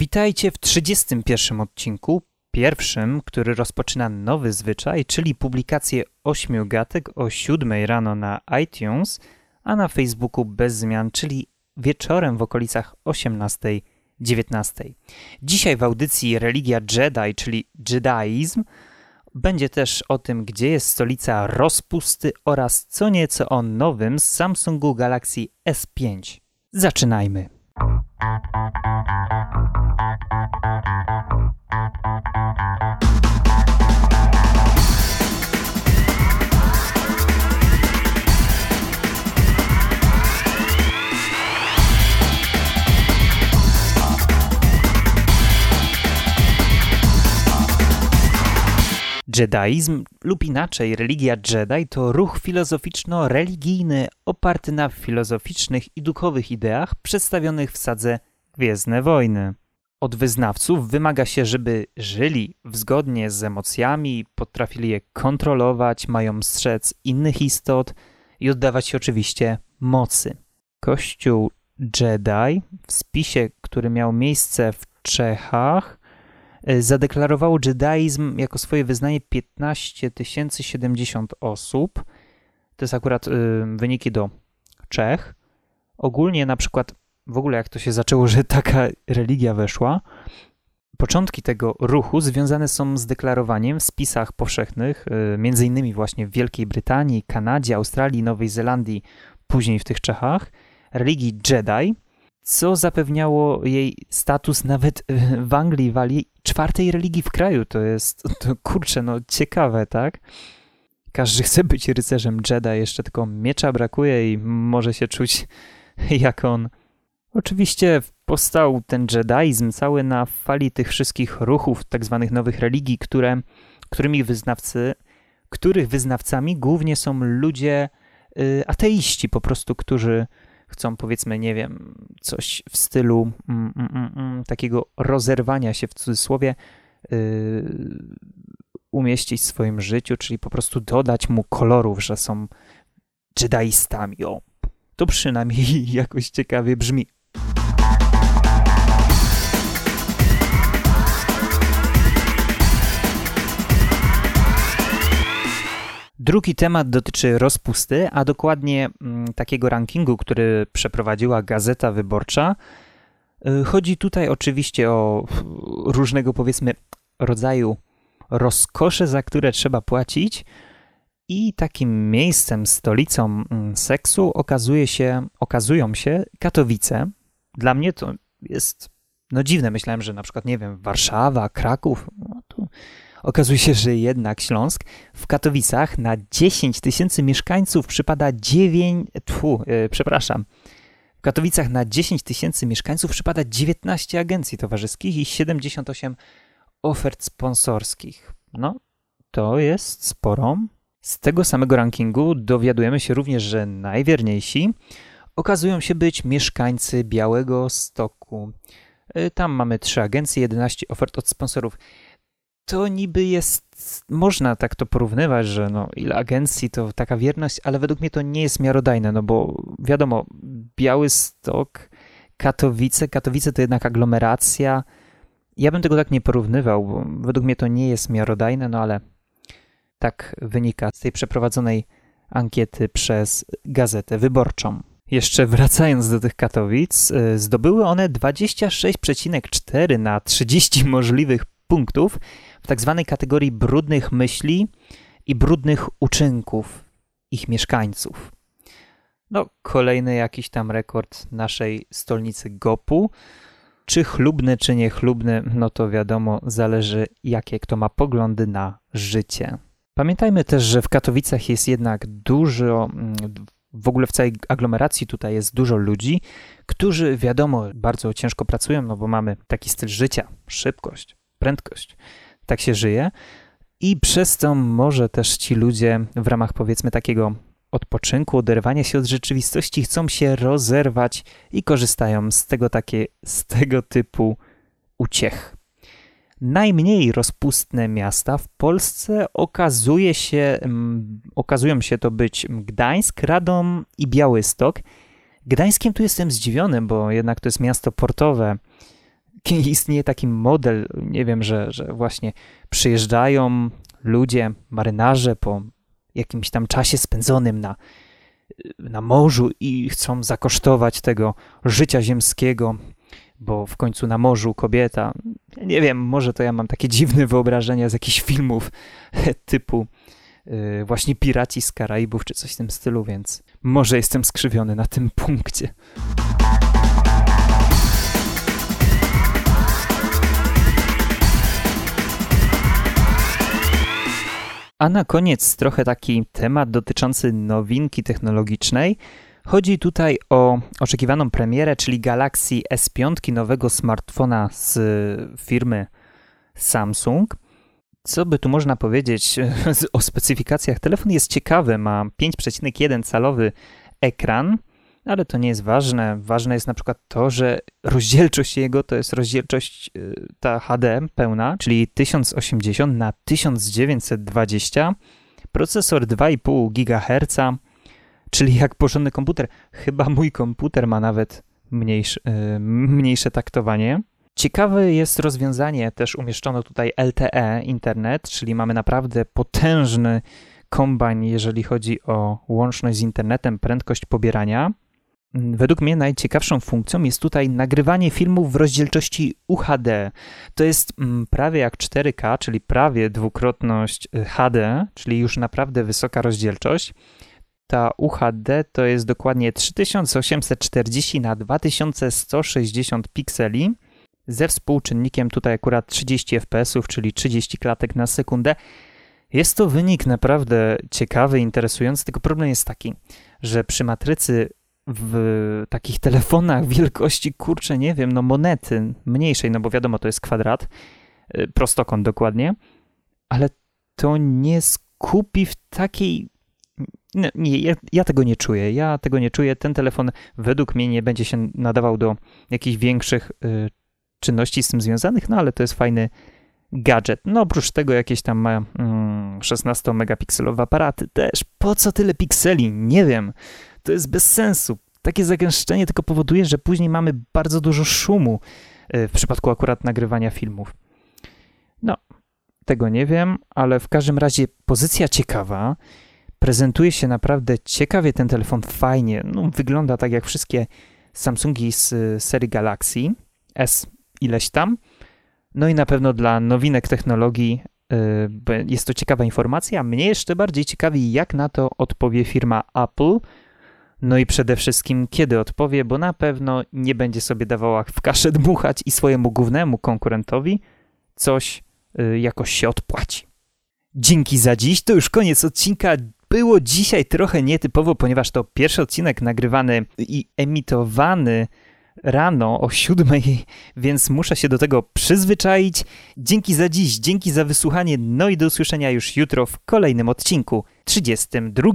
Witajcie w 31 odcinku, pierwszym, który rozpoczyna nowy zwyczaj, czyli publikację ośmiu gatek o 7 rano na iTunes, a na Facebooku bez zmian, czyli wieczorem w okolicach 18-19. Dzisiaj w audycji Religia Jedi, czyli Jedaizm, będzie też o tym, gdzie jest stolica rozpusty oraz co nieco o nowym Samsungu Galaxy S5. Zaczynajmy. Jedaizm lub inaczej religia Jedi to ruch filozoficzno-religijny oparty na filozoficznych i duchowych ideach przedstawionych w sadze Gwiezdne Wojny. Od wyznawców wymaga się, żeby żyli zgodnie z emocjami, potrafili je kontrolować, mają strzec innych istot i oddawać się oczywiście mocy. Kościół Jedi w spisie, który miał miejsce w Czechach, zadeklarowało jedaizm jako swoje wyznanie 15 070 osób. To jest akurat y, wyniki do Czech. Ogólnie na przykład, w ogóle jak to się zaczęło, że taka religia weszła, początki tego ruchu związane są z deklarowaniem w spisach powszechnych, y, między innymi właśnie w Wielkiej Brytanii, Kanadzie, Australii, Nowej Zelandii, później w tych Czechach, religii Jedi, co zapewniało jej status nawet w Anglii, czwartej religii w kraju. To jest, to kurczę, no ciekawe, tak? Każdy chce być rycerzem Jedi, jeszcze tylko miecza brakuje i może się czuć jak on. Oczywiście powstał ten jedaizm cały na fali tych wszystkich ruchów, tak zwanych nowych religii, które, którymi wyznawcy, których wyznawcami głównie są ludzie y, ateiści po prostu, którzy chcą powiedzmy, nie wiem, coś w stylu mm, mm, mm, mm takiego rozerwania się w cudzysłowie yy, umieścić w swoim życiu, czyli po prostu dodać mu kolorów, że są Jediistami. O, to przynajmniej jakoś ciekawie brzmi. Drugi temat dotyczy rozpusty, a dokładnie mm, takiego rankingu, który przeprowadziła Gazeta Wyborcza. Y, chodzi tutaj oczywiście o różnego, powiedzmy, rodzaju rozkosze, za które trzeba płacić. I takim miejscem, stolicą mm, seksu okazuje się, okazują się Katowice. Dla mnie to jest no dziwne. Myślałem, że na przykład, nie wiem, Warszawa, Kraków, Okazuje się, że jednak Śląsk w Katowicach na 10 tysięcy mieszkańców przypada 9, tfu, yy, przepraszam, w Katowicach na 10 tysięcy mieszkańców przypada 19 agencji towarzyskich i 78 ofert sponsorskich. No, to jest sporo. Z tego samego rankingu dowiadujemy się również, że najwierniejsi okazują się być mieszkańcy Białego Stoku. Y, tam mamy trzy agencje, 11 ofert od sponsorów to niby jest, można tak to porównywać, że no, ile agencji to taka wierność, ale według mnie to nie jest miarodajne, no bo wiadomo, Białystok, Katowice, Katowice to jednak aglomeracja. Ja bym tego tak nie porównywał, bo według mnie to nie jest miarodajne, no ale tak wynika z tej przeprowadzonej ankiety przez Gazetę Wyborczą. Jeszcze wracając do tych Katowic, y, zdobyły one 26,4 na 30 możliwych punktów w tak zwanej kategorii brudnych myśli i brudnych uczynków ich mieszkańców. No, kolejny jakiś tam rekord naszej stolnicy Gopu. Czy chlubny, czy niechlubny, no to wiadomo, zależy jakie kto ma poglądy na życie. Pamiętajmy też, że w Katowicach jest jednak dużo, w ogóle w całej aglomeracji tutaj jest dużo ludzi, którzy wiadomo bardzo ciężko pracują, no bo mamy taki styl życia, szybkość, prędkość tak się żyje. I przez to może też ci ludzie w ramach powiedzmy takiego odpoczynku, oderwania się od rzeczywistości chcą się rozerwać i korzystają z tego takie, z tego typu uciech. Najmniej rozpustne miasta w Polsce okazuje się, um, okazują się to być Gdańsk, Radom i Białystok. Gdańskiem tu jestem zdziwiony, bo jednak to jest miasto portowe istnieje taki model, nie wiem, że, że właśnie przyjeżdżają ludzie, marynarze po jakimś tam czasie spędzonym na, na morzu i chcą zakosztować tego życia ziemskiego, bo w końcu na morzu kobieta, nie wiem, może to ja mam takie dziwne wyobrażenia z jakichś filmów typu yy, właśnie Piraci z Karaibów czy coś w tym stylu, więc może jestem skrzywiony na tym punkcie. A na koniec trochę taki temat dotyczący nowinki technologicznej. Chodzi tutaj o oczekiwaną premierę, czyli Galaxy S5, nowego smartfona z firmy Samsung. Co by tu można powiedzieć o specyfikacjach? Telefon jest ciekawy, ma 5,1 calowy ekran, ale to nie jest ważne. Ważne jest na przykład to, że rozdzielczość jego to jest rozdzielczość y, ta HD pełna, czyli 1080 na 1920, procesor 2,5 GHz, czyli jak porządny komputer. Chyba mój komputer ma nawet mniejsze, y, mniejsze taktowanie. Ciekawe jest rozwiązanie, też umieszczono tutaj LTE internet, czyli mamy naprawdę potężny kombajn, jeżeli chodzi o łączność z internetem, prędkość pobierania. Według mnie najciekawszą funkcją jest tutaj nagrywanie filmów w rozdzielczości UHD. To jest mm, prawie jak 4K, czyli prawie dwukrotność y, HD, czyli już naprawdę wysoka rozdzielczość. Ta UHD to jest dokładnie 3840 na 2160 pikseli ze współczynnikiem tutaj akurat 30 fps, czyli 30 klatek na sekundę. Jest to wynik naprawdę ciekawy, interesujący, tylko problem jest taki, że przy matrycy w takich telefonach wielkości, kurczę, nie wiem, no monety mniejszej, no bo wiadomo, to jest kwadrat, y, prostokąt dokładnie, ale to nie skupi w takiej no, nie, ja, ja, tego nie czuję. Ja tego nie czuję. Ten telefon według mnie nie będzie się nadawał do jakichś większych y, czynności z tym związanych, no ale to jest fajny gadżet. No oprócz tego jakieś tam ma mm, 16-megapikselowe aparaty też. Po co tyle pikseli? Nie wiem. To jest bez sensu. Takie zagęszczenie tylko powoduje, że później mamy bardzo dużo szumu y, w przypadku akurat nagrywania filmów. No, tego nie wiem, ale w każdym razie pozycja ciekawa. Prezentuje się naprawdę ciekawie ten telefon, fajnie. No, wygląda tak jak wszystkie Samsungi z y, serii Galaxy S ileś tam. No i na pewno dla nowinek technologii y, jest to ciekawa informacja. Mnie jeszcze bardziej ciekawi, jak na to odpowie firma Apple. No i przede wszystkim, kiedy odpowie, bo na pewno nie będzie sobie dawała w kaszę dmuchać i swojemu głównemu konkurentowi coś y, jakoś się odpłaci. Dzięki za dziś, to już koniec odcinka. Było dzisiaj trochę nietypowo, ponieważ to pierwszy odcinek nagrywany i emitowany rano o siódmej, więc muszę się do tego przyzwyczaić. Dzięki za dziś, dzięki za wysłuchanie, no i do usłyszenia już jutro w kolejnym odcinku, 32.